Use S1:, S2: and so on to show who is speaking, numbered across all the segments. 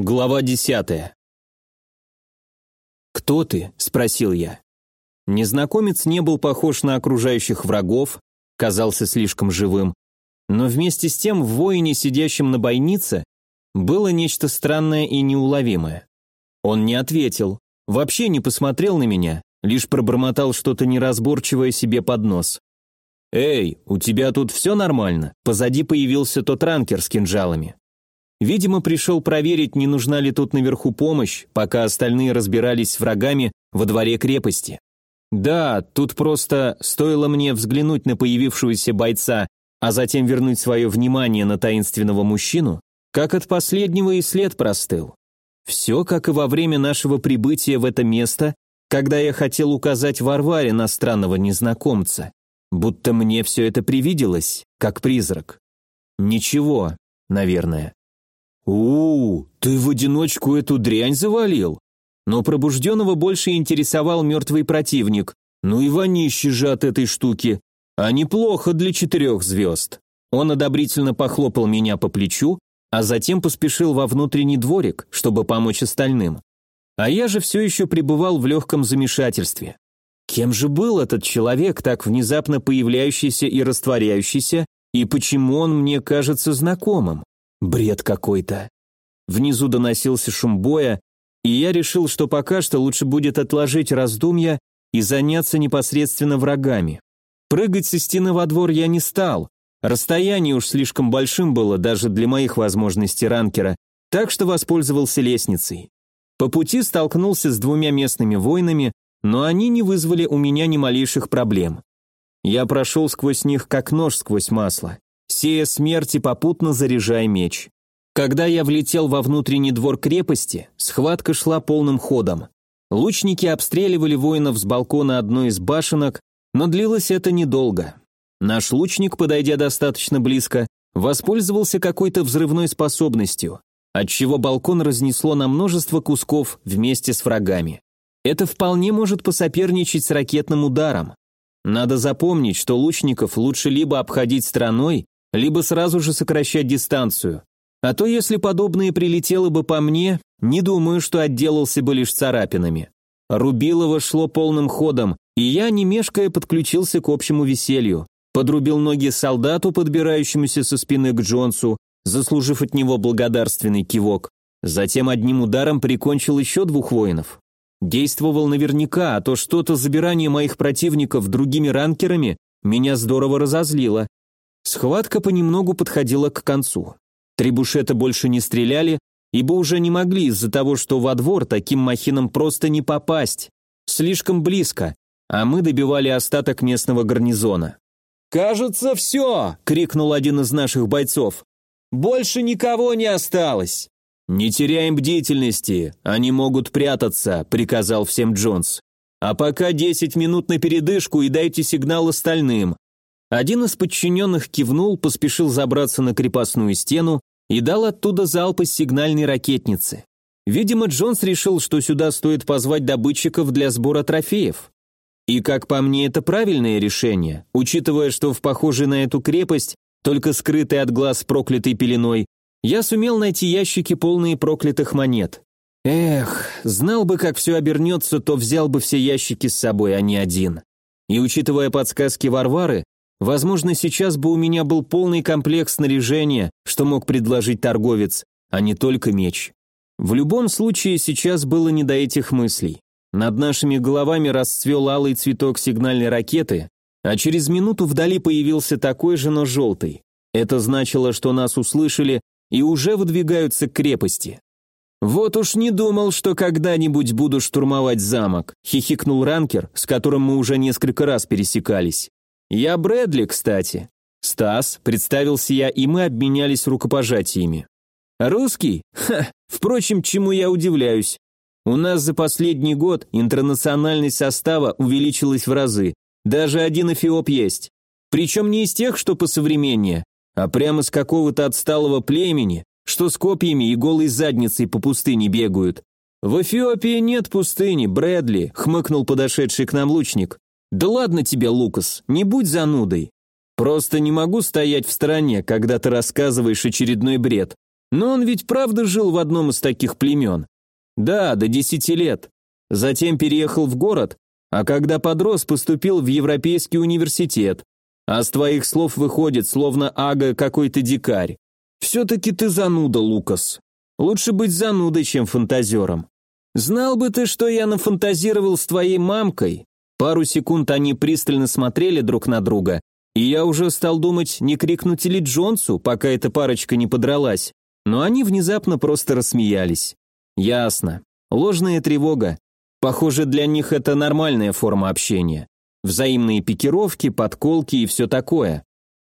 S1: Глава десятая. «Кто ты?» – спросил я. Незнакомец не был похож на окружающих врагов, казался слишком живым, но вместе с тем в воине, сидящем на бойнице, было нечто странное и неуловимое. Он не ответил, вообще не посмотрел на меня, лишь пробормотал что-то неразборчивое себе под нос. «Эй, у тебя тут все нормально?» Позади появился тот ранкер с кинжалами. Видимо, пришел проверить, не нужна ли тут наверху помощь, пока остальные разбирались с врагами во дворе крепости. Да, тут просто стоило мне взглянуть на появившегося бойца, а затем вернуть свое внимание на таинственного мужчину, как от последнего и след простыл. Все, как и во время нашего прибытия в это место, когда я хотел указать Варваре на странного незнакомца. Будто мне все это привиделось, как призрак. Ничего, наверное. У, ты в одиночку эту дрянь завалил?» Но пробужденного больше интересовал мертвый противник. Ну и вонище же от этой штуки. А неплохо для четырех звезд. Он одобрительно похлопал меня по плечу, а затем поспешил во внутренний дворик, чтобы помочь остальным. А я же все еще пребывал в легком замешательстве. Кем же был этот человек, так внезапно появляющийся и растворяющийся, и почему он мне кажется знакомым? Бред какой-то. Внизу доносился шум боя, и я решил, что пока что лучше будет отложить раздумья и заняться непосредственно врагами. Прыгать со стены во двор я не стал, расстояние уж слишком большим было даже для моих возможностей ранкера, так что воспользовался лестницей. По пути столкнулся с двумя местными воинами, но они не вызвали у меня ни малейших проблем. Я прошел сквозь них как нож сквозь масло, сея смерть и попутно заряжая меч. Когда я влетел во внутренний двор крепости, схватка шла полным ходом. Лучники обстреливали воинов с балкона одной из башенок, но длилось это недолго. Наш лучник, подойдя достаточно близко, воспользовался какой-то взрывной способностью, отчего балкон разнесло на множество кусков вместе с врагами. Это вполне может посоперничать с ракетным ударом. Надо запомнить, что лучников лучше либо обходить стороной, либо сразу же сокращать дистанцию, а то если подобное прилетело бы по мне, не думаю, что отделался бы лишь царапинами. Рубилово шло полным ходом, и я, не мешкая, подключился к общему веселью. Подрубил ноги солдату, подбирающемуся со спины к Джонсу, заслужив от него благодарственный кивок. Затем одним ударом прикончил еще двух воинов. Действовал наверняка, а то что-то забирание моих противников другими ранкерами меня здорово разозлило. Схватка понемногу подходила к концу. Трибушета больше не стреляли, ибо уже не могли из-за того, что во двор таким махинам просто не попасть. Слишком близко, а мы добивали остаток местного гарнизона. «Кажется, все!» — крикнул один из наших бойцов. «Больше никого не осталось!» «Не теряем бдительности, они могут прятаться», — приказал всем Джонс. «А пока десять минут на передышку и дайте сигнал остальным». Один из подчиненных кивнул, поспешил забраться на крепостную стену и дал оттуда залп из сигнальной ракетницы. Видимо, Джонс решил, что сюда стоит позвать добытчиков для сбора трофеев. И, как по мне, это правильное решение, учитывая, что в похожей на эту крепость, только скрытой от глаз проклятой пеленой, я сумел найти ящики, полные проклятых монет. Эх, знал бы, как все обернется, то взял бы все ящики с собой, а не один. И учитывая подсказки Варвары, Возможно, сейчас бы у меня был полный комплект снаряжения, что мог предложить торговец, а не только меч. В любом случае, сейчас было не до этих мыслей. Над нашими головами расцвел алый цветок сигнальной ракеты, а через минуту вдали появился такой же, но желтый. Это значило, что нас услышали и уже выдвигаются к крепости. «Вот уж не думал, что когда-нибудь буду штурмовать замок», хихикнул ранкер, с которым мы уже несколько раз пересекались. «Я Брэдли, кстати». «Стас», — представился я, и мы обменялись рукопожатиями. «Русский? Ха! Впрочем, чему я удивляюсь. У нас за последний год интернациональность состава увеличилась в разы. Даже один эфиоп есть. Причем не из тех, что посовременнее, а прямо с какого-то отсталого племени, что с копьями и голой задницей по пустыне бегают. В Эфиопии нет пустыни, Брэдли, хмыкнул подошедший к нам лучник. «Да ладно тебе, Лукас, не будь занудой. Просто не могу стоять в стороне, когда ты рассказываешь очередной бред. Но он ведь правда жил в одном из таких племен. Да, до десяти лет. Затем переехал в город, а когда подрос, поступил в Европейский университет. А с твоих слов выходит, словно Ага какой-то дикарь. Все-таки ты зануда, Лукас. Лучше быть занудой, чем фантазером. Знал бы ты, что я нафантазировал с твоей мамкой. Пару секунд они пристально смотрели друг на друга, и я уже стал думать, не крикнуть ли Джонсу, пока эта парочка не подралась. Но они внезапно просто рассмеялись. Ясно. Ложная тревога. Похоже, для них это нормальная форма общения. Взаимные пикировки, подколки и все такое.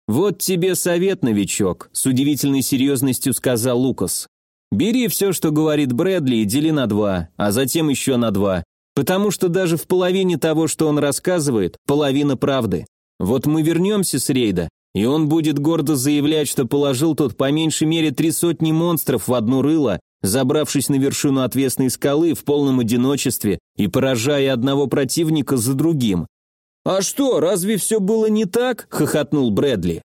S1: «Вот тебе совет, новичок», — с удивительной серьезностью сказал Лукас. «Бери все, что говорит Брэдли, и дели на два, а затем еще на два, потому что даже в половине того, что он рассказывает, половина правды. Вот мы вернемся с рейда, и он будет гордо заявлять, что положил тут по меньшей мере три сотни монстров в одно рыло, забравшись на вершину отвесной скалы в полном одиночестве и поражая одного противника за другим. «А что, разве все было не так?» – хохотнул Брэдли.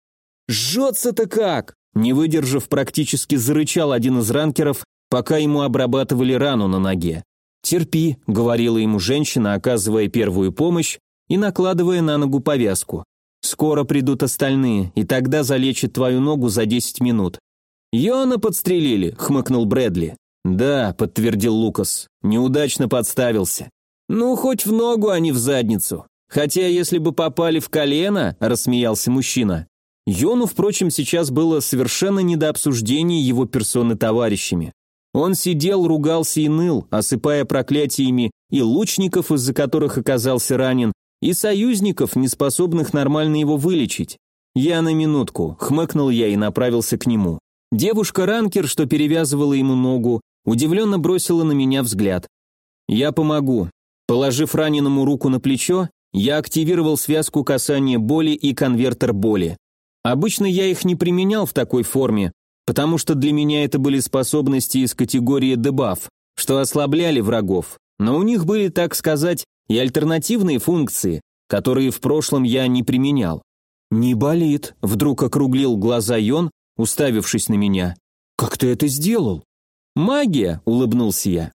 S1: «Жжется-то как!» Не выдержав, практически зарычал один из ранкеров, пока ему обрабатывали рану на ноге. «Терпи», – говорила ему женщина, оказывая первую помощь и накладывая на ногу повязку. «Скоро придут остальные, и тогда залечат твою ногу за 10 минут». «Йона подстрелили», – хмыкнул Брэдли. «Да», – подтвердил Лукас, – «неудачно подставился». «Ну, хоть в ногу, а не в задницу. Хотя, если бы попали в колено», – рассмеялся мужчина. Йону, впрочем, сейчас было совершенно не до обсуждения его персоны товарищами. Он сидел, ругался и ныл, осыпая проклятиями и лучников, из-за которых оказался ранен, и союзников, не способных нормально его вылечить. Я на минутку, хмыкнул я и направился к нему. Девушка-ранкер, что перевязывала ему ногу, удивленно бросила на меня взгляд. «Я помогу». Положив раненому руку на плечо, я активировал связку касания боли и конвертер боли. Обычно я их не применял в такой форме, потому что для меня это были способности из категории дебаф, что ослабляли врагов, но у них были, так сказать, и альтернативные функции, которые в прошлом я не применял. «Не болит», — вдруг округлил глаза Йон, уставившись на меня. «Как ты это сделал?» «Магия», — улыбнулся я.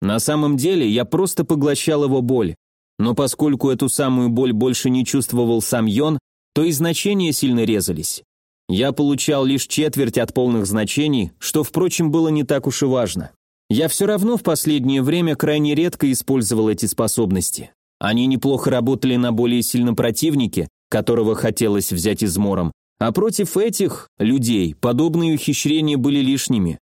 S1: На самом деле я просто поглощал его боль. Но поскольку эту самую боль больше не чувствовал сам Йон, то и значения сильно резались. Я получал лишь четверть от полных значений, что, впрочем, было не так уж и важно. Я все равно в последнее время крайне редко использовал эти способности. Они неплохо работали на более сильном противнике, которого хотелось взять измором, а против этих, людей, подобные ухищрения были лишними.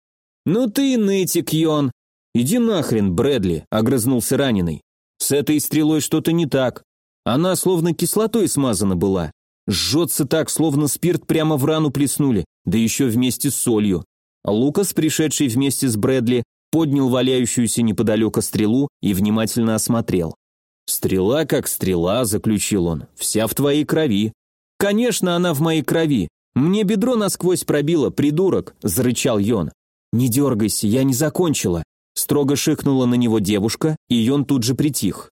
S1: «Ну ты, нытик, Йон!» «Иди нахрен, Брэдли!» – огрызнулся раненый. С этой стрелой что-то не так. Она словно кислотой смазана была. Жжется так, словно спирт прямо в рану плеснули, да еще вместе с солью. Лукас, пришедший вместе с Брэдли, поднял валяющуюся неподалеку стрелу и внимательно осмотрел. «Стрела как стрела», — заключил он, — «вся в твоей крови». «Конечно, она в моей крови. Мне бедро насквозь пробило, придурок», — зарычал Йон. «Не дергайся, я не закончила. Строго шикнула на него девушка, и он тут же притих.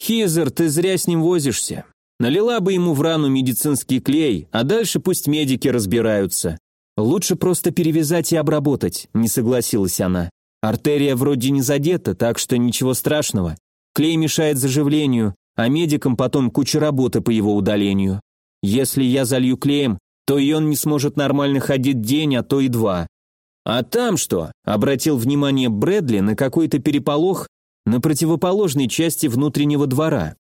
S1: «Хизер, ты зря с ним возишься. Налила бы ему в рану медицинский клей, а дальше пусть медики разбираются. Лучше просто перевязать и обработать», – не согласилась она. «Артерия вроде не задета, так что ничего страшного. Клей мешает заживлению, а медикам потом куча работы по его удалению. Если я залью клеем, то и он не сможет нормально ходить день, а то и два. «А там что?» – обратил внимание Брэдли на какой-то переполох на противоположной части внутреннего двора.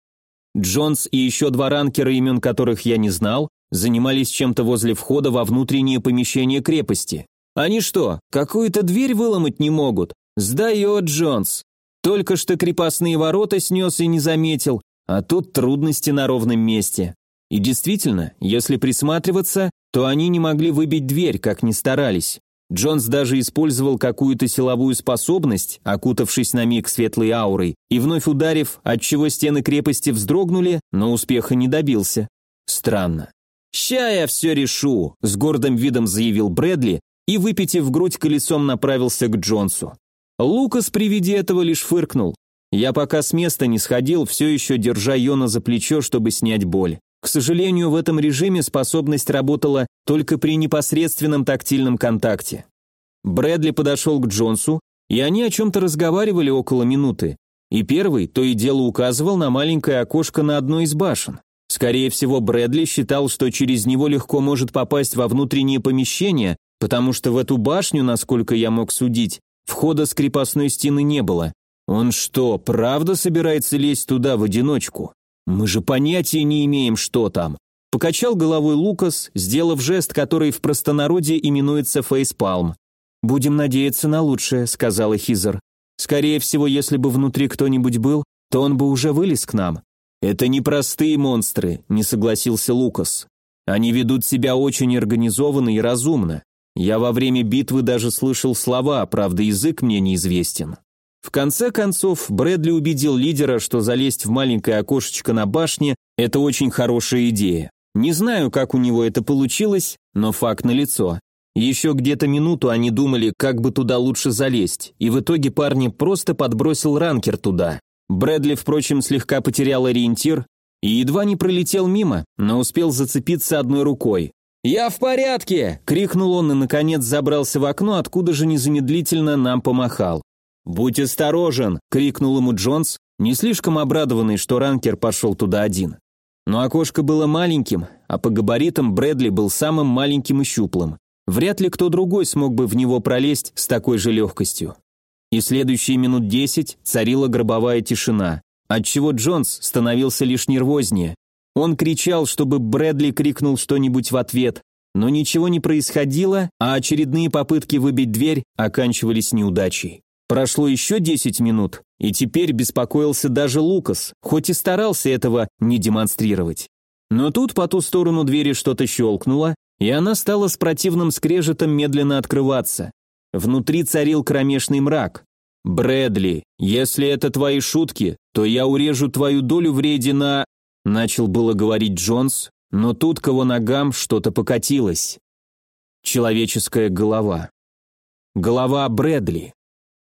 S1: Джонс и еще два ранкера, имен которых я не знал, занимались чем-то возле входа во внутреннее помещение крепости. Они что, какую-то дверь выломать не могут? Сдает Джонс. Только что крепостные ворота снес и не заметил, а тут трудности на ровном месте. И действительно, если присматриваться, то они не могли выбить дверь, как ни старались. Джонс даже использовал какую-то силовую способность, окутавшись на миг светлой аурой, и вновь ударив, отчего стены крепости вздрогнули, но успеха не добился. Странно. «Ща я все решу», — с гордым видом заявил Брэдли и, выпитив грудь колесом, направился к Джонсу. Лукас при виде этого лишь фыркнул. Я пока с места не сходил, все еще держа Йона за плечо, чтобы снять боль. К сожалению, в этом режиме способность работала только при непосредственном тактильном контакте. Брэдли подошел к Джонсу, и они о чем-то разговаривали около минуты. И первый то и дело указывал на маленькое окошко на одной из башен. Скорее всего, Брэдли считал, что через него легко может попасть во внутреннее помещение, потому что в эту башню, насколько я мог судить, входа с крепостной стены не было. Он что, правда собирается лезть туда в одиночку? Мы же понятия не имеем, что там. Покачал головой Лукас, сделав жест, который в простонародье именуется фейспалм. «Будем надеяться на лучшее», — сказала Хизер. «Скорее всего, если бы внутри кто-нибудь был, то он бы уже вылез к нам». «Это не простые монстры», — не согласился Лукас. «Они ведут себя очень организованно и разумно. Я во время битвы даже слышал слова, правда язык мне неизвестен». В конце концов, Брэдли убедил лидера, что залезть в маленькое окошечко на башне – это очень хорошая идея. Не знаю, как у него это получилось, но факт налицо. Еще где-то минуту они думали, как бы туда лучше залезть, и в итоге парни просто подбросил ранкер туда. Брэдли, впрочем, слегка потерял ориентир и едва не пролетел мимо, но успел зацепиться одной рукой. «Я в порядке!» — крикнул он и, наконец, забрался в окно, откуда же незамедлительно нам помахал. «Будь осторожен!» — крикнул ему Джонс, не слишком обрадованный, что ранкер пошел туда один. Но окошко было маленьким, а по габаритам Брэдли был самым маленьким и щуплым. Вряд ли кто другой смог бы в него пролезть с такой же легкостью. И следующие минут десять царила гробовая тишина, отчего Джонс становился лишь нервознее. Он кричал, чтобы Брэдли крикнул что-нибудь в ответ, но ничего не происходило, а очередные попытки выбить дверь оканчивались неудачей. Прошло еще десять минут, и теперь беспокоился даже Лукас, хоть и старался этого не демонстрировать. Но тут по ту сторону двери что-то щелкнуло, и она стала с противным скрежетом медленно открываться. Внутри царил кромешный мрак. «Брэдли, если это твои шутки, то я урежу твою долю в рейде на...» Начал было говорить Джонс, но тут к его ногам что-то покатилось. Человеческая голова. Голова Брэдли.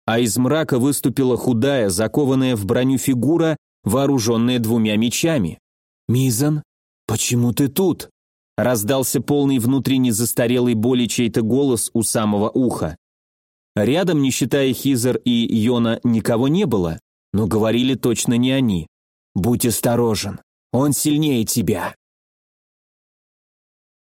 S1: А из мрака выступила худая, закованная в броню фигура, вооруженная двумя мечами. «Мизан, почему ты тут?» Раздался полный внутренне застарелой боли чей-то голос у самого уха. Рядом, не считая Хизер и Йона, никого не было, но говорили точно не они. «Будь осторожен, он сильнее тебя».